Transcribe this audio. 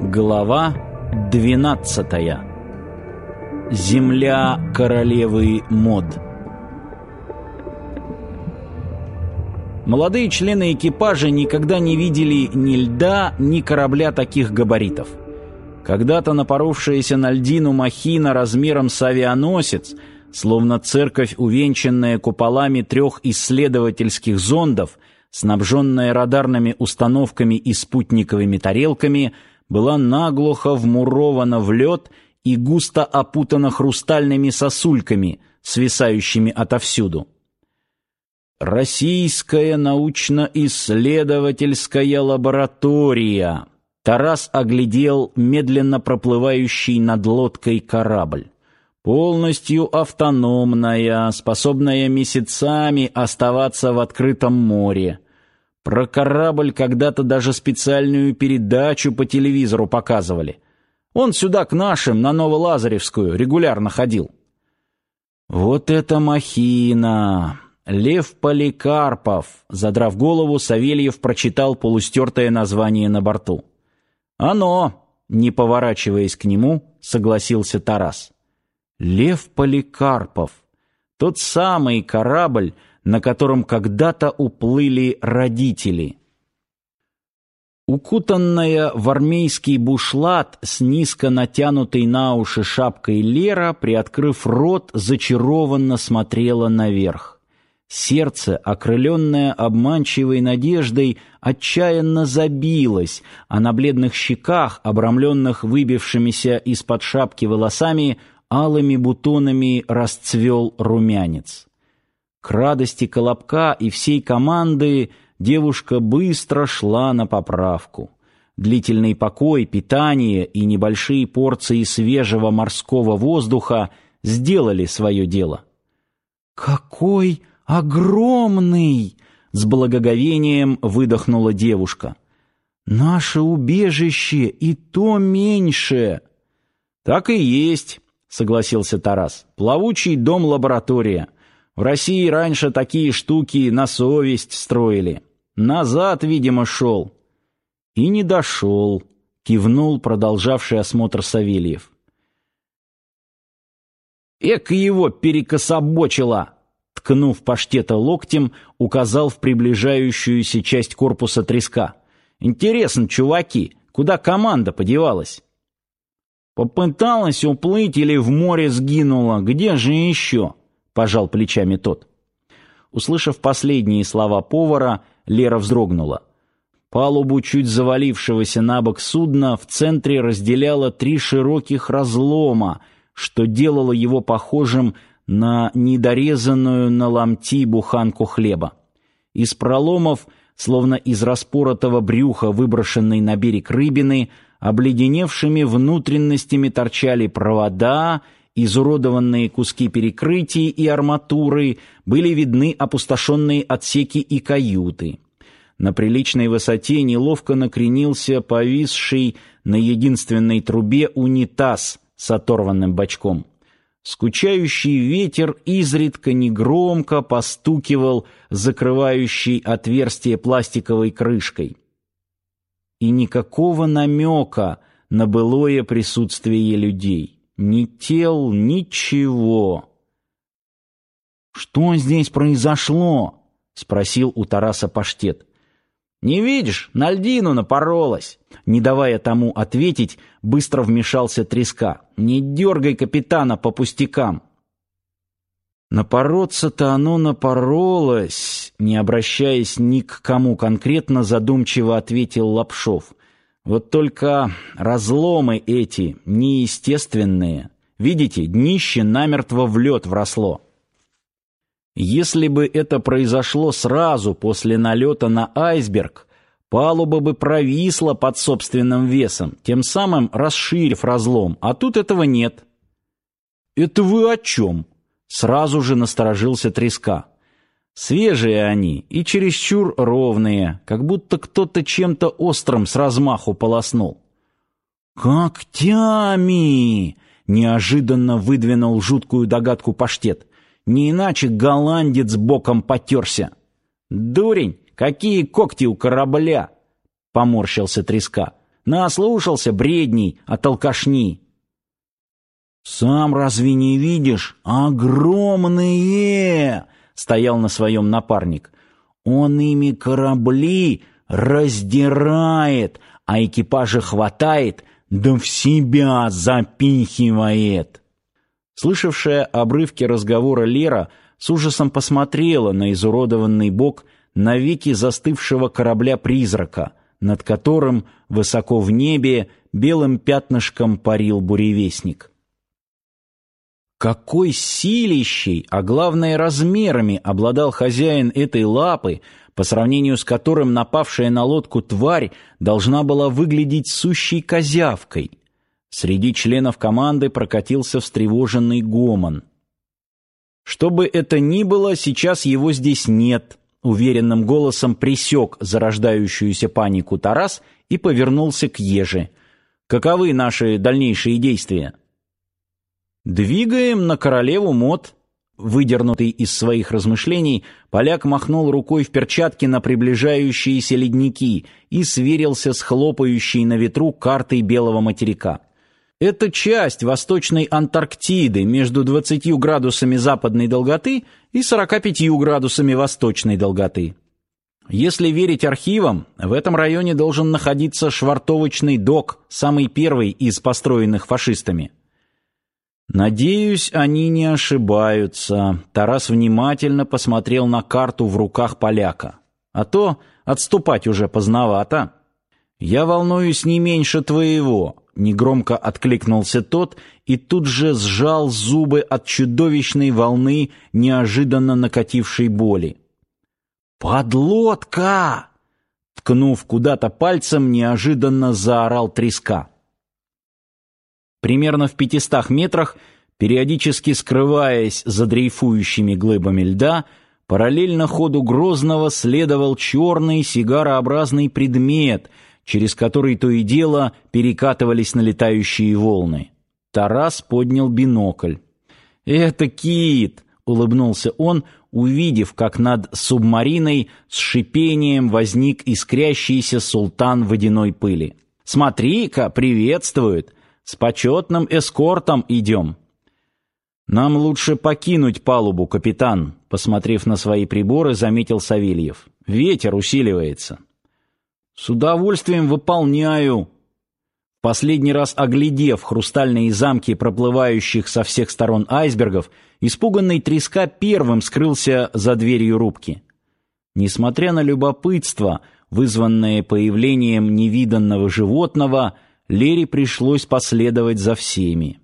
Глава 12. Земля королевы мод. Молодые члены экипажа никогда не видели ни льда, ни корабля таких габаритов. Когда-то напоровшаяся на льдину махина размером с авианосец, словно церковь, увенчанная куполами трех исследовательских зондов, снабженная радарными установками и спутниковыми тарелками – была наглухо вмурована в лед и густо опутана хрустальными сосульками, свисающими отовсюду. Российская научно-исследовательская лаборатория. Тарас оглядел медленно проплывающий над лодкой корабль. Полностью автономная, способная месяцами оставаться в открытом море. Про корабль когда-то даже специальную передачу по телевизору показывали. Он сюда к нашим, на Новолазаревскую, регулярно ходил. Вот это махина! Лев Поликарпов, задрав голову, Савельев прочитал полустертое название на борту. Оно, не поворачиваясь к нему, согласился Тарас. Лев Поликарпов, тот самый корабль, на котором когда-то уплыли родители. Укутанная в армейский бушлат с низко натянутой на уши шапкой Лера, приоткрыв рот, зачарованно смотрела наверх. Сердце, окрыленное обманчивой надеждой, отчаянно забилось, а на бледных щеках, обрамленных выбившимися из-под шапки волосами, алыми бутонами расцвел румянец. К радости Колобка и всей команды девушка быстро шла на поправку. Длительный покой, питание и небольшие порции свежего морского воздуха сделали свое дело. «Какой огромный!» — с благоговением выдохнула девушка. «Наше убежище и то меньше!» «Так и есть», — согласился Тарас. «Плавучий дом-лаборатория». В России раньше такие штуки на совесть строили. Назад, видимо, шел. И не дошел, кивнул продолжавший осмотр Савельев. Эк его перекособочило! Ткнув паштета локтем, указал в приближающуюся часть корпуса треска. Интересно, чуваки, куда команда подевалась? Попыталась уплыть или в море сгинула, где же еще? пожал плечами тот. Услышав последние слова повара, Лера вздрогнула. Палубу чуть завалившегося на бок судна в центре разделяло три широких разлома, что делало его похожим на недорезанную на ломти буханку хлеба. Из проломов, словно из распоротого брюха выброшенной на берег рыбины, обледеневшими внутренностями торчали провода изуродованные куски перекрытий и арматуры, были видны опустошенные отсеки и каюты. На приличной высоте неловко накренился повисший на единственной трубе унитаз с оторванным бачком. Скучающий ветер изредка негромко постукивал закрывающей отверстие пластиковой крышкой. И никакого намека на былое присутствие людей. Ни тел, ничего. «Что здесь произошло?» — спросил у Тараса паштет. «Не видишь, на льдину напоролась!» Не давая тому ответить, быстро вмешался треска. «Не дергай капитана по пустякам!» Напороться-то оно напоролось, не обращаясь ни к кому конкретно, задумчиво ответил Лапшов. Вот только разломы эти неестественные. Видите, днище намертво в лед вросло. Если бы это произошло сразу после налета на айсберг, палуба бы провисла под собственным весом, тем самым расширив разлом, а тут этого нет. «Это вы о чем?» Сразу же насторожился треска. Свежие они и чересчур ровные, как будто кто-то чем-то острым с размаху полоснул. «Когтями!» — неожиданно выдвинул жуткую догадку паштет. Не иначе голландец боком потерся. Дурень, какие когти у корабля! Поморщился треска. Наслушался бредней от алкашни. Сам разве не видишь? Огромные! Стоял на своем напарник. Он ими корабли раздирает, а экипажа хватает, да в себя запихивает. Слышавшая обрывки разговора Лера с ужасом посмотрела на изуродованный бок навеки застывшего корабля-призрака, над которым высоко в небе белым пятнышком парил буревестник. Какой силищей, а главное размерами обладал хозяин этой лапы, по сравнению с которым напавшая на лодку тварь должна была выглядеть сущей козявкой. Среди членов команды прокатился встревоженный гомон. Что бы это ни было, сейчас его здесь нет, уверенным голосом пресек зарождающуюся панику Тарас и повернулся к Еже. Каковы наши дальнейшие действия? Двигаем на королеву мод. Выдернутый из своих размышлений, поляк махнул рукой в перчатке на приближающиеся ледники и сверился с хлопающей на ветру картой белого материка. Это часть Восточной Антарктиды между 20 градусами западной долготы и 45 градусами восточной долготы. Если верить архивам, в этом районе должен находиться швартовочный док, самый первый из построенных фашистами. Надеюсь, они не ошибаются. Тарас внимательно посмотрел на карту в руках поляка. А то отступать уже поздновато. Я волнуюсь не меньше твоего, негромко откликнулся тот и тут же сжал зубы от чудовищной волны неожиданно накатившей боли. Подлодка! Ткнув куда-то пальцем, неожиданно заорал треска. Примерно в пятистах метрах, периодически скрываясь за дрейфующими глыбами льда, параллельно ходу Грозного следовал черный сигарообразный предмет, через который то и дело перекатывались налетающие волны. Тарас поднял бинокль. «Это кит!» — улыбнулся он, увидев, как над субмариной с шипением возник искрящийся султан водяной пыли. «Смотри-ка, приветствует! С почетным эскортом идем. Нам лучше покинуть палубу, капитан, посмотрев на свои приборы, заметил Савельев. Ветер усиливается. С удовольствием выполняю. Последний раз оглядев хрустальные замки проплывающих со всех сторон айсбергов, испуганный треска первым скрылся за дверью рубки. Несмотря на любопытство, вызванное появлением невиданного животного, Лере пришлось последовать за всеми.